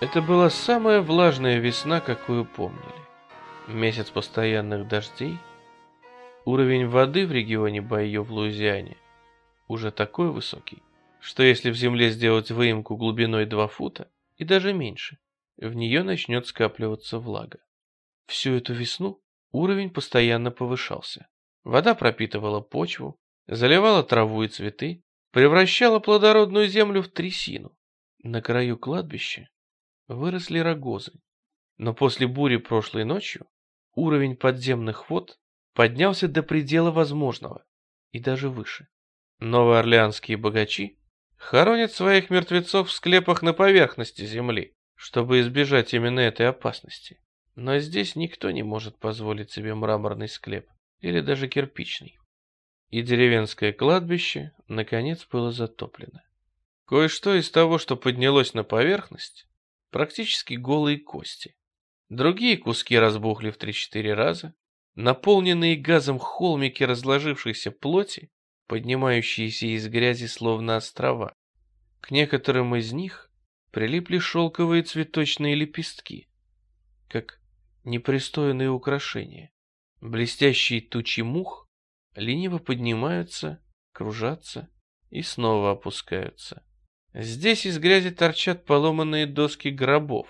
Это была самая влажная весна, какую помнили. Месяц постоянных дождей. Уровень воды в регионе Байо в Луизиане уже такой высокий, что если в земле сделать выемку глубиной 2 фута и даже меньше, в нее начнет скапливаться влага. Всю эту весну уровень постоянно повышался. Вода пропитывала почву, заливала траву и цветы, превращала плодородную землю в трясину. На краю кладбища выросли рогозы. Но после бури прошлой ночью уровень подземных вод поднялся до предела возможного и даже выше. Новоорлеанские богачи хоронят своих мертвецов в склепах на поверхности земли, чтобы избежать именно этой опасности. Но здесь никто не может позволить себе мраморный склеп или даже кирпичный. И деревенское кладбище, наконец, было затоплено. Кое-что из того, что поднялось на поверхность, практически голые кости. Другие куски разбухли в 3-4 раза, наполненные газом холмики разложившейся плоти, поднимающиеся из грязи словно острова. К некоторым из них прилипли шелковые цветочные лепестки, как непристойные украшения. Блестящие тучи мух лениво поднимаются, кружатся и снова опускаются. Здесь из грязи торчат поломанные доски гробов,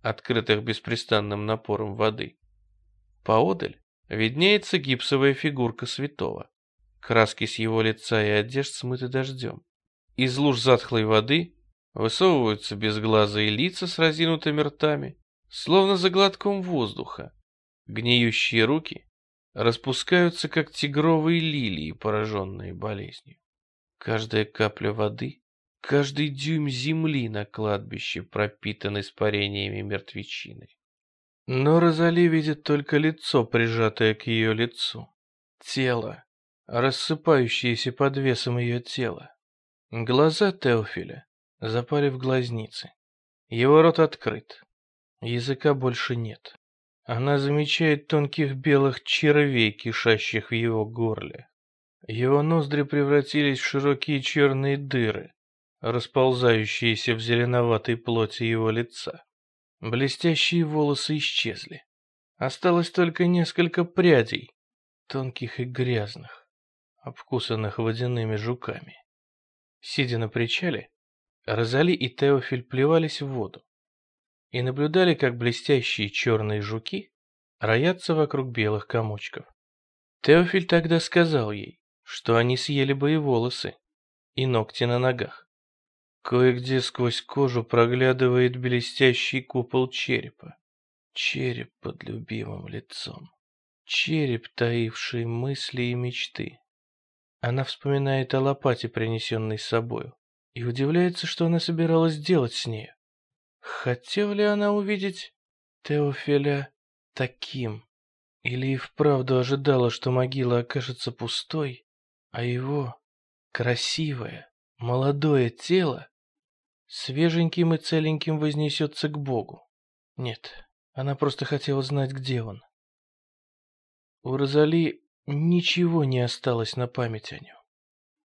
открытых беспрестанным напором воды. Поодаль виднеется гипсовая фигурка святого. Краски с его лица и одежд смыты дождем. Из луж затхлой воды высовываются безглазые лица с разинутыми ртами, словно за глотком воздуха. Гниющие руки распускаются, как тигровые лилии, пораженные болезнью. Каждая капля воды, каждый дюйм земли на кладбище пропитан испарениями мертвечины. Но Розали видит только лицо, прижатое к ее лицу. Тело, рассыпающееся под весом ее тела. Глаза Теофиля запали в глазницы. Его рот открыт. Языка больше нет. Она замечает тонких белых червей, кишащих в его горле. Его ноздри превратились в широкие черные дыры, расползающиеся в зеленоватой плоти его лица. Блестящие волосы исчезли. Осталось только несколько прядей, тонких и грязных, обкусанных водяными жуками. Сидя на причале, Розали и Теофиль плевались в воду и наблюдали, как блестящие черные жуки роятся вокруг белых комочков. Теофиль тогда сказал ей, что они съели бы и волосы, и ногти на ногах. Кое-где сквозь кожу проглядывает блестящий купол черепа. Череп под любимым лицом. Череп, таивший мысли и мечты. Она вспоминает о лопате, принесенной с собою, и удивляется, что она собиралась делать с нею. Хотела ли она увидеть Теофиля таким? Или и вправду ожидала, что могила окажется пустой, а его красивое, молодое тело свеженьким и целеньким вознесется к Богу? Нет, она просто хотела знать, где он. У Розали ничего не осталось на память о нем.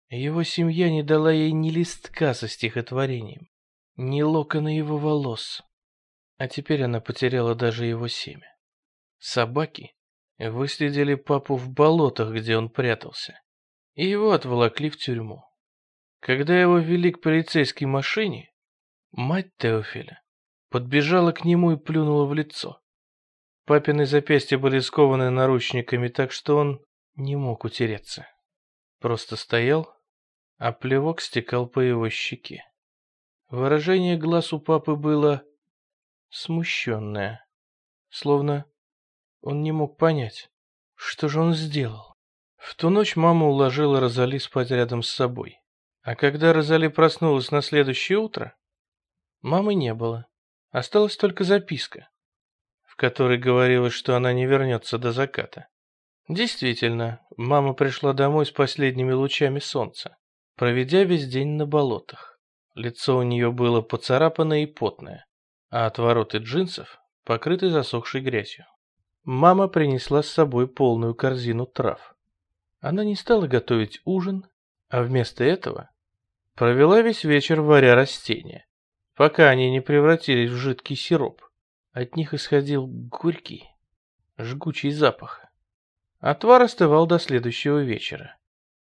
Его семья не дала ей ни листка со стихотворением ни локона его волос. А теперь она потеряла даже его семя. Собаки выследили папу в болотах, где он прятался, и его отволокли в тюрьму. Когда его вели к полицейской машине, мать Теофиля подбежала к нему и плюнула в лицо. Папины запястья были скованы наручниками, так что он не мог утереться. Просто стоял, а плевок стекал по его щеке. Выражение глаз у папы было смущенное, словно он не мог понять, что же он сделал. В ту ночь мама уложила Розали спать рядом с собой. А когда Розали проснулась на следующее утро, мамы не было. Осталась только записка, в которой говорилось, что она не вернется до заката. Действительно, мама пришла домой с последними лучами солнца, проведя весь день на болотах. Лицо у нее было поцарапанное и потное, а отвороты джинсов покрыты засохшей грязью. Мама принесла с собой полную корзину трав. Она не стала готовить ужин, а вместо этого провела весь вечер варя растения. Пока они не превратились в жидкий сироп. От них исходил горький, жгучий запах. Отвар остывал до следующего вечера.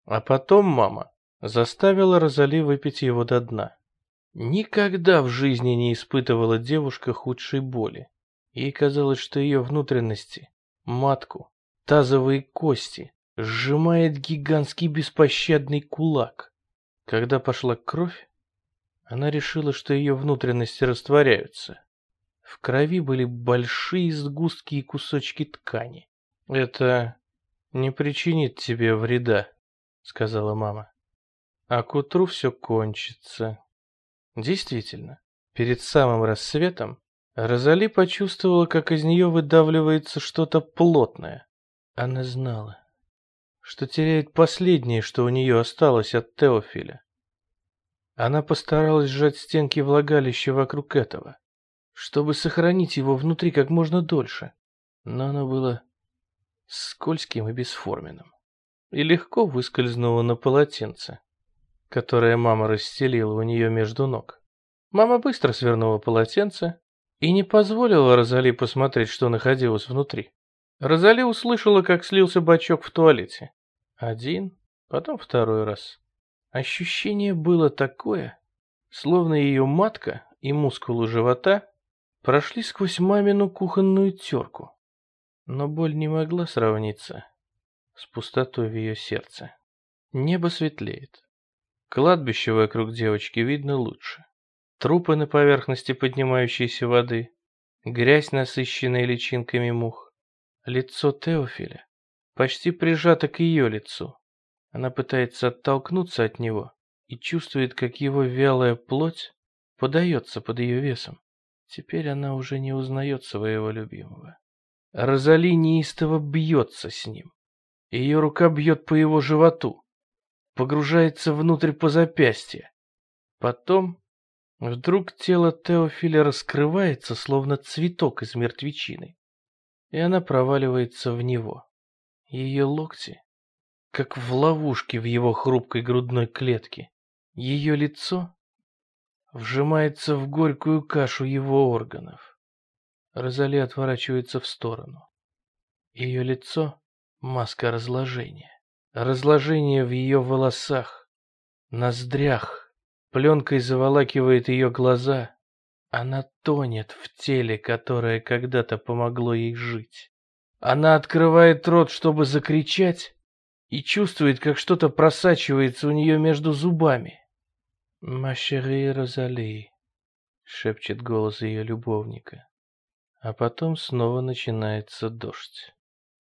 А потом мама заставила Розали выпить его до дна. Никогда в жизни не испытывала девушка худшей боли. Ей казалось, что ее внутренности, матку, тазовые кости сжимает гигантский беспощадный кулак. Когда пошла кровь, она решила, что ее внутренности растворяются. В крови были большие сгустки и кусочки ткани. «Это не причинит тебе вреда», — сказала мама. «А к утру все кончится». Действительно, перед самым рассветом Розали почувствовала, как из нее выдавливается что-то плотное. Она знала, что теряет последнее, что у нее осталось от Теофиля. Она постаралась сжать стенки влагалища вокруг этого чтобы сохранить его внутри как можно дольше. Но оно было скользким и бесформенным. И легко выскользнуло на полотенце, которое мама расстелила у нее между ног. Мама быстро свернула полотенце и не позволила Розали посмотреть, что находилось внутри. Розали услышала, как слился бачок в туалете. Один, потом второй раз. Ощущение было такое, словно ее матка и мускулы живота прошли сквозь мамину кухонную терку. Но боль не могла сравниться с пустотой в ее сердце. Небо светлеет. Кладбище вокруг девочки видно лучше. Трупы на поверхности поднимающейся воды, грязь, насыщенная личинками мух. Лицо Теофиля почти прижато к ее лицу. Она пытается оттолкнуться от него и чувствует, как его вялая плоть подается под ее весом. Теперь она уже не узнает своего любимого. Розали неистово бьется с ним. Ее рука бьет по его животу, погружается внутрь по запястье. Потом вдруг тело Теофиля раскрывается, словно цветок из мертвечины, и она проваливается в него. Ее локти, как в ловушке в его хрупкой грудной клетке. Ее лицо вжимается в горькую кашу его органов. Розали отворачивается в сторону. Ее лицо — маска разложения. Разложение в ее волосах, ноздрях, пленкой заволакивает ее глаза. Она тонет в теле, которое когда-то помогло ей жить. Она открывает рот, чтобы закричать, и чувствует, как что-то просачивается у нее между зубами. «Машери Розали», — шепчет голос ее любовника. А потом снова начинается дождь.